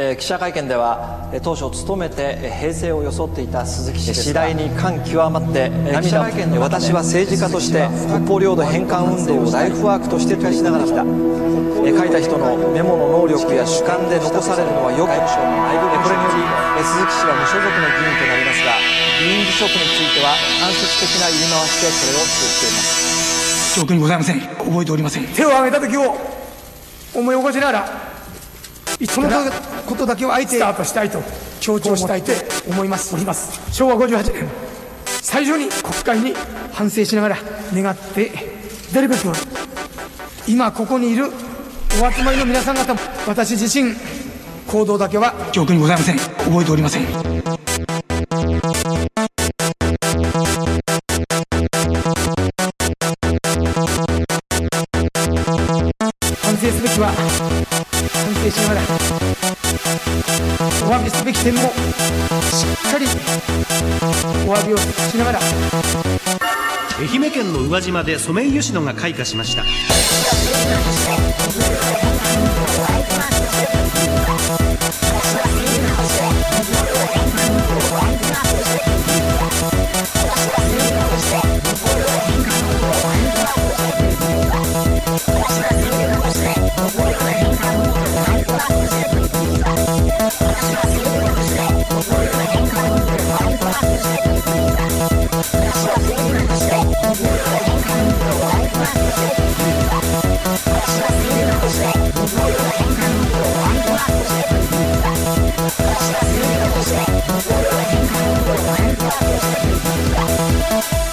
えー記者会見ではえー当初務めてえー平成を装っていた鈴木氏ですが次第に感極まってえー記者会見で私は政治家として北方領土返還運動をライフワークとして取りしながらきた。えー書いた人のメモの能力や主観で残されるのはよくえーこれによりえー鈴木氏は無所属の議員となりますが議員辞職については間接的な言い回しでこれを通じています。記憶にございません。覚えておりません。手を挙げた時を思い起こしながらそのことだけをあえてスタートしたいと強調したいと思います。昭和58年最初に国会に反省しながら願って出るべく今ここにいるお集まりの皆さん方も私自身行動だけは記憶にございません。覚えておりません反省しながらお詫びすべき点もしっかりお詫びをしながら愛媛県の宇和島でソメイヨシノが開花しました。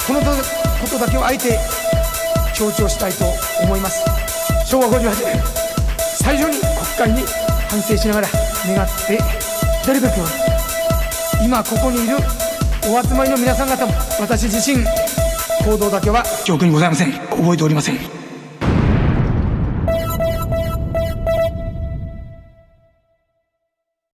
このことだけをあえて強調したいと思います。昭和58年最初に国会に反省しながら願って出るべく今ここにいるお集まりの皆さん方も私自身行動だけは記憶にございません。覚えておりません。